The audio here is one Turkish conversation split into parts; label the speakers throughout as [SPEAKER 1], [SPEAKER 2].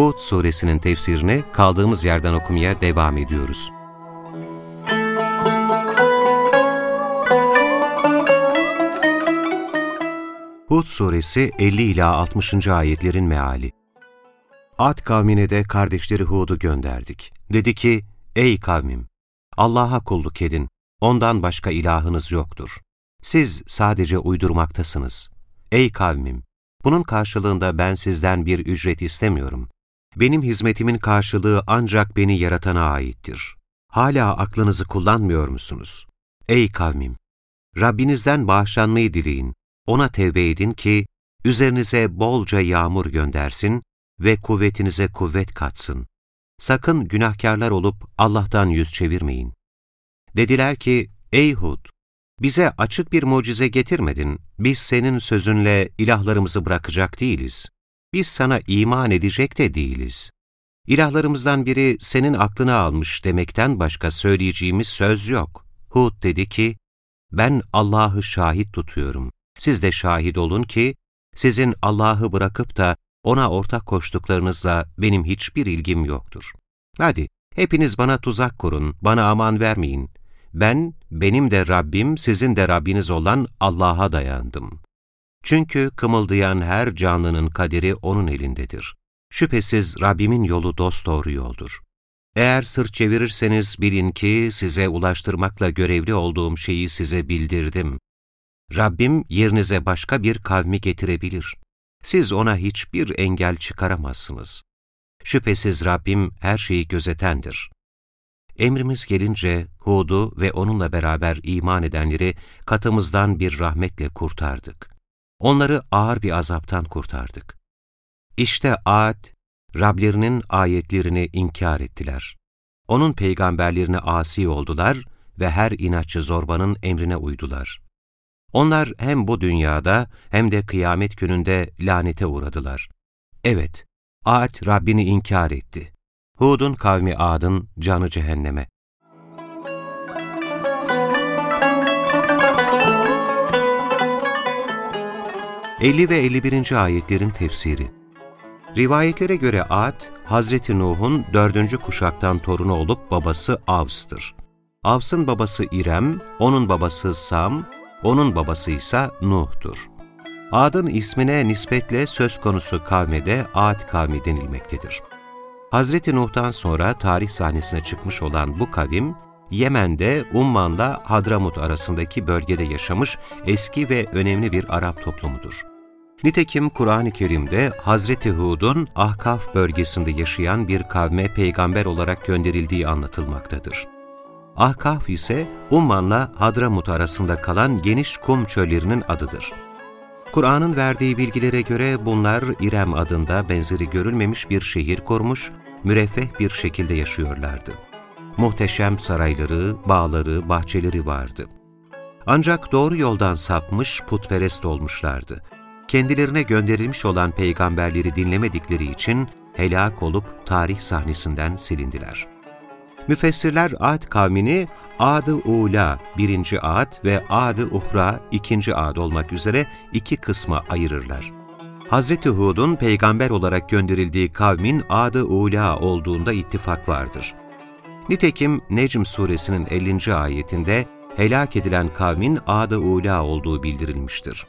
[SPEAKER 1] Hud suresinin tefsirini kaldığımız yerden okumaya devam ediyoruz. Hud suresi 50 ila 60. ayetlerin meali. Ad kavmine de kardeşleri Hud'u gönderdik. Dedi ki, Ey kavmim! Allah'a kulluk edin, ondan başka ilahınız yoktur. Siz sadece uydurmaktasınız. Ey kavmim! Bunun karşılığında ben sizden bir ücret istemiyorum. Benim hizmetimin karşılığı ancak beni yaratana aittir. Hala aklınızı kullanmıyor musunuz? Ey kavmim! Rabbinizden bağışlanmayı dileyin, ona tevbe edin ki, üzerinize bolca yağmur göndersin ve kuvvetinize kuvvet katsın. Sakın günahkarlar olup Allah'tan yüz çevirmeyin. Dediler ki, ey Hud! Bize açık bir mucize getirmedin, biz senin sözünle ilahlarımızı bırakacak değiliz. Biz sana iman edecek de değiliz. İlahlarımızdan biri senin aklını almış demekten başka söyleyeceğimiz söz yok. Hud dedi ki, ben Allah'ı şahit tutuyorum. Siz de şahit olun ki, sizin Allah'ı bırakıp da ona ortak koştuklarınızla benim hiçbir ilgim yoktur. Hadi, hepiniz bana tuzak kurun, bana aman vermeyin. Ben, benim de Rabbim, sizin de Rabbiniz olan Allah'a dayandım. Çünkü kımıldayan her canlının kaderi O'nun elindedir. Şüphesiz Rabbimin yolu dosdoğru yoldur. Eğer sırt çevirirseniz bilin ki size ulaştırmakla görevli olduğum şeyi size bildirdim. Rabbim yerinize başka bir kavmi getirebilir. Siz ona hiçbir engel çıkaramazsınız. Şüphesiz Rabbim her şeyi gözetendir. Emrimiz gelince Hud'u ve onunla beraber iman edenleri katımızdan bir rahmetle kurtardık. Onları ağır bir azaptan kurtardık. İşte Ad, Rablerinin ayetlerini inkar ettiler. Onun peygamberlerine asi oldular ve her inatçı zorbanın emrine uydular. Onlar hem bu dünyada hem de kıyamet gününde lanete uğradılar. Evet, Ad Rabbini inkar etti. Hud'un kavmi Ad'ın canı cehenneme. Elli ve 51. ayetlerin tefsiri Rivayetlere göre Ad, Hazreti Nuh'un dördüncü kuşaktan torunu olup babası Avs'tır. Avs'ın babası İrem, onun babası Sam, onun babası ise Nuh'tur. Ad'ın ismine nispetle söz konusu kavme de Ad kavmi denilmektedir. Hazreti Nuh'tan sonra tarih sahnesine çıkmış olan bu kavim, Yemen'de Umman'la Hadramut arasındaki bölgede yaşamış eski ve önemli bir Arap toplumudur. Nitekim Kur'an-ı Kerim'de Hazreti Hud'un Ahkaf bölgesinde yaşayan bir kavme peygamber olarak gönderildiği anlatılmaktadır. Ahkaf ise Umman'la Hadramut arasında kalan geniş kum çöllerinin adıdır. Kur'an'ın verdiği bilgilere göre bunlar İrem adında benzeri görülmemiş bir şehir kurmuş, müreffeh bir şekilde yaşıyorlardı. Muhteşem sarayları, bağları, bahçeleri vardı. Ancak doğru yoldan sapmış, putperest olmuşlardı. Kendilerine gönderilmiş olan peygamberleri dinlemedikleri için helak olup tarih sahnesinden silindiler. Müfessirler Ad kavmini Ad-ı Ula birinci Ad ve Ad-ı Uhra ikinci Ad olmak üzere iki kısma ayırırlar. Hz. Hud'un peygamber olarak gönderildiği kavmin Ad-ı Ula olduğunda ittifak vardır. Nitekim Necm suresinin 50. ayetinde helak edilen kavmin Ad-ı Ula olduğu bildirilmiştir.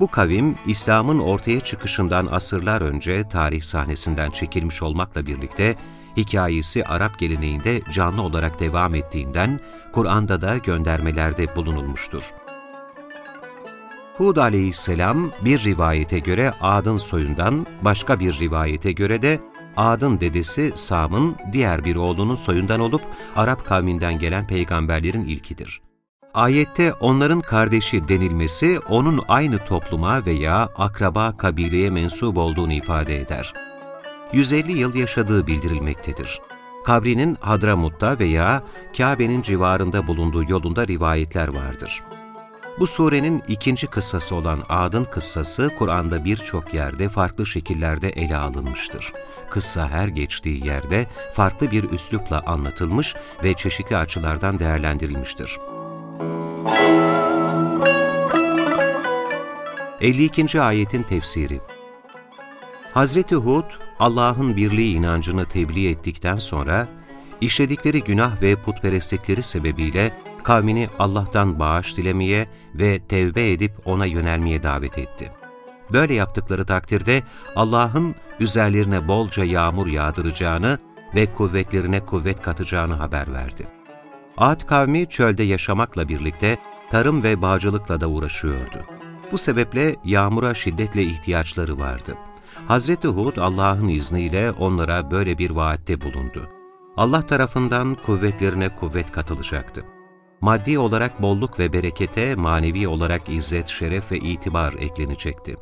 [SPEAKER 1] Bu kavim, İslam'ın ortaya çıkışından asırlar önce tarih sahnesinden çekilmiş olmakla birlikte, hikayesi Arap geleneğinde canlı olarak devam ettiğinden Kur'an'da da göndermelerde bulunulmuştur. Hud aleyhisselam bir rivayete göre Ad'ın soyundan, başka bir rivayete göre de Ad'ın dedesi Sam'ın diğer bir oğlunun soyundan olup Arap kavminden gelen peygamberlerin ilkidir. Ayette onların kardeşi denilmesi onun aynı topluma veya akraba kabileye mensup olduğunu ifade eder. 150 yıl yaşadığı bildirilmektedir. Kabrinin Hadramut'ta veya Kabe'nin civarında bulunduğu yolunda rivayetler vardır. Bu surenin ikinci kıssası olan Ad'ın kıssası Kur'an'da birçok yerde farklı şekillerde ele alınmıştır. Kıssa her geçtiği yerde farklı bir üslupla anlatılmış ve çeşitli açılardan değerlendirilmiştir. 52. Ayetin Tefsiri Hazreti Hud, Allah'ın birliği inancını tebliğ ettikten sonra, işledikleri günah ve putperestlikleri sebebiyle kavmini Allah'tan bağış dilemeye ve tevbe edip ona yönelmeye davet etti. Böyle yaptıkları takdirde Allah'ın üzerlerine bolca yağmur yağdıracağını ve kuvvetlerine kuvvet katacağını haber verdi. Ad kavmi çölde yaşamakla birlikte tarım ve bağcılıkla da uğraşıyordu. Bu sebeple yağmura şiddetle ihtiyaçları vardı. Hazreti Hud Allah'ın izniyle onlara böyle bir vaatte bulundu. Allah tarafından kuvvetlerine kuvvet katılacaktı. Maddi olarak bolluk ve berekete, manevi olarak izzet, şeref ve itibar eklenecekti.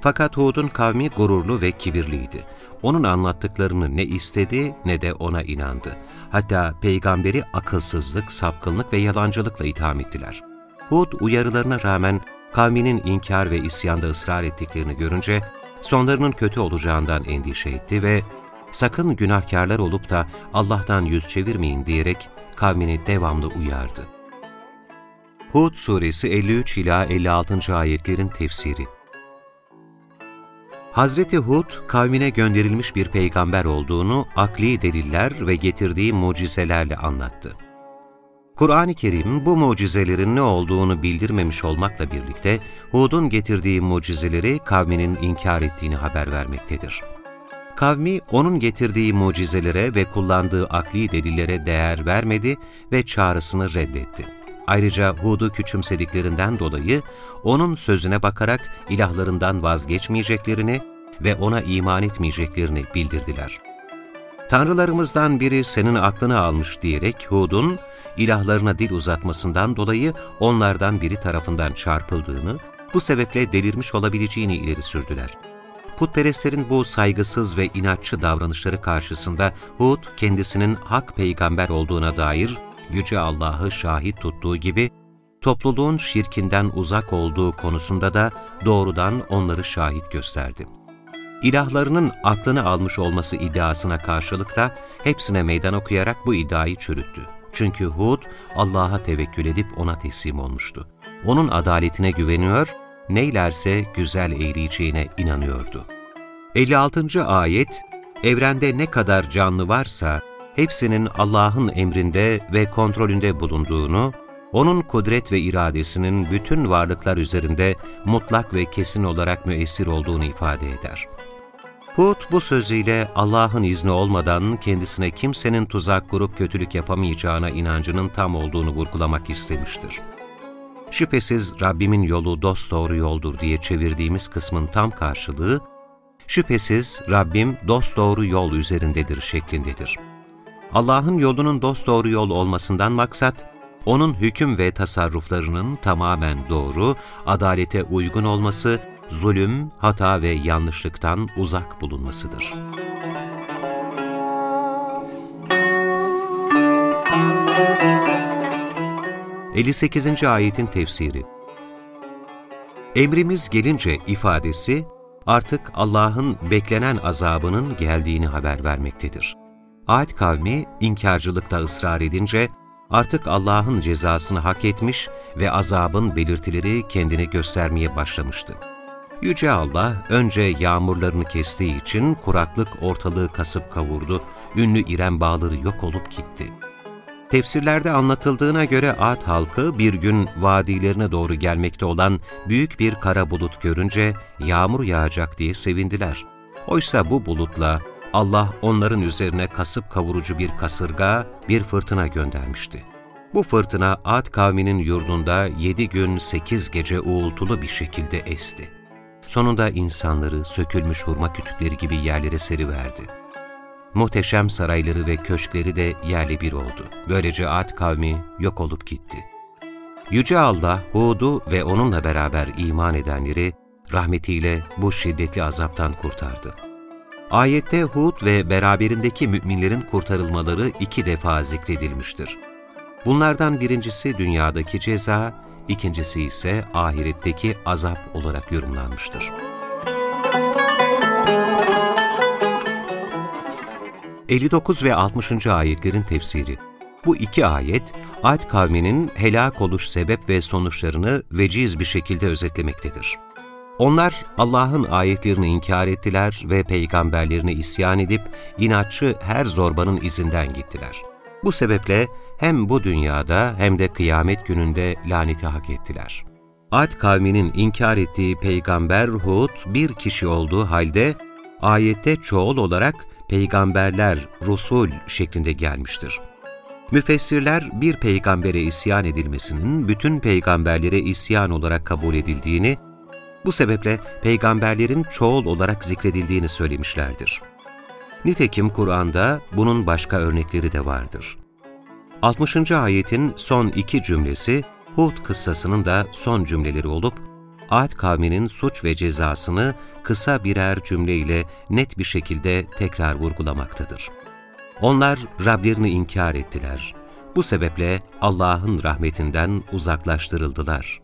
[SPEAKER 1] Fakat Hud'un kavmi gururlu ve kibirliydi. Onun anlattıklarını ne istedi ne de ona inandı. Hatta peygamberi akılsızlık, sapkınlık ve yalancılıkla itham ettiler. Hud uyarılarına rağmen kavminin inkar ve isyanda ısrar ettiklerini görünce sonlarının kötü olacağından endişe etti ve sakın günahkarlar olup da Allah'tan yüz çevirmeyin diyerek kavmini devamlı uyardı. Hud suresi 53 ila 56. ayetlerin tefsiri Hazreti Hud, kavmine gönderilmiş bir peygamber olduğunu akli deliller ve getirdiği mucizelerle anlattı. Kur'an-ı Kerim bu mucizelerin ne olduğunu bildirmemiş olmakla birlikte Hud'un getirdiği mucizeleri kavminin inkar ettiğini haber vermektedir. Kavmi onun getirdiği mucizelere ve kullandığı akli delillere değer vermedi ve çağrısını reddetti. Ayrıca Hud'u küçümsediklerinden dolayı onun sözüne bakarak ilahlarından vazgeçmeyeceklerini ve ona iman etmeyeceklerini bildirdiler. Tanrılarımızdan biri senin aklını almış diyerek Hud'un ilahlarına dil uzatmasından dolayı onlardan biri tarafından çarpıldığını, bu sebeple delirmiş olabileceğini ileri sürdüler. Putperestlerin bu saygısız ve inatçı davranışları karşısında Hud kendisinin hak peygamber olduğuna dair Yüce Allah'ı şahit tuttuğu gibi, topluluğun şirkinden uzak olduğu konusunda da doğrudan onları şahit gösterdi. İlahlarının aklını almış olması iddiasına karşılık da hepsine meydan okuyarak bu iddiayı çürüttü. Çünkü Hud Allah'a tevekkül edip ona teslim olmuştu. Onun adaletine güveniyor, neylerse güzel eğleyeceğine inanıyordu. 56. ayet, evrende ne kadar canlı varsa hepsinin Allah'ın emrinde ve kontrolünde bulunduğunu, O'nun kudret ve iradesinin bütün varlıklar üzerinde mutlak ve kesin olarak müessir olduğunu ifade eder. Hud bu sözüyle Allah'ın izni olmadan kendisine kimsenin tuzak kurup kötülük yapamayacağına inancının tam olduğunu vurgulamak istemiştir. Şüphesiz Rabbimin yolu dosdoğru yoldur diye çevirdiğimiz kısmın tam karşılığı, şüphesiz Rabbim dosdoğru yol üzerindedir şeklindedir. Allah'ın yolunun dosdoğru yol olmasından maksat, onun hüküm ve tasarruflarının tamamen doğru, adalete uygun olması, zulüm, hata ve yanlışlıktan uzak bulunmasıdır. ...58. ayetin tefsiri Emrimiz gelince ifadesi, artık Allah'ın beklenen azabının geldiğini haber vermektedir. Ad kavmi inkarcılıkta ısrar edince artık Allah'ın cezasını hak etmiş ve azabın belirtileri kendini göstermeye başlamıştı. Yüce Allah önce yağmurlarını kestiği için kuraklık ortalığı kasıp kavurdu, ünlü İrem bağları yok olup gitti. Tefsirlerde anlatıldığına göre Ad halkı bir gün vadilerine doğru gelmekte olan büyük bir kara bulut görünce yağmur yağacak diye sevindiler. Oysa bu bulutla Allah onların üzerine kasıp kavurucu bir kasırga, bir fırtına göndermişti. Bu fırtına Ad kavminin yurdunda yedi gün sekiz gece uğultulu bir şekilde esti. Sonunda insanları sökülmüş hurma kütükleri gibi yerlere seriverdi. Muhteşem sarayları ve köşkleri de yerli bir oldu. Böylece Ad kavmi yok olup gitti. Yüce Allah Hud'u ve onunla beraber iman edenleri rahmetiyle bu şiddetli azaptan kurtardı. Ayette Hud ve beraberindeki müminlerin kurtarılmaları iki defa zikredilmiştir. Bunlardan birincisi dünyadaki ceza, ikincisi ise ahiretteki azap olarak yorumlanmıştır. 59 ve 60. ayetlerin tefsiri Bu iki ayet, Ad kavminin helak oluş sebep ve sonuçlarını veciz bir şekilde özetlemektedir. Onlar Allah'ın ayetlerini inkar ettiler ve peygamberlerine isyan edip inatçı her zorbanın izinden gittiler. Bu sebeple hem bu dünyada hem de kıyamet gününde laneti hak ettiler. Ad kavminin inkar ettiği peygamber Hud bir kişi olduğu halde ayette çoğul olarak peygamberler, rusul şeklinde gelmiştir. Müfessirler bir peygambere isyan edilmesinin bütün peygamberlere isyan olarak kabul edildiğini, bu sebeple peygamberlerin çoğul olarak zikredildiğini söylemişlerdir. Nitekim Kur'an'da bunun başka örnekleri de vardır. 60. ayetin son iki cümlesi Hud kıssasının da son cümleleri olup, Ad kavminin suç ve cezasını kısa birer cümleyle net bir şekilde tekrar vurgulamaktadır. Onlar Rablerini inkar ettiler. Bu sebeple Allah'ın rahmetinden uzaklaştırıldılar.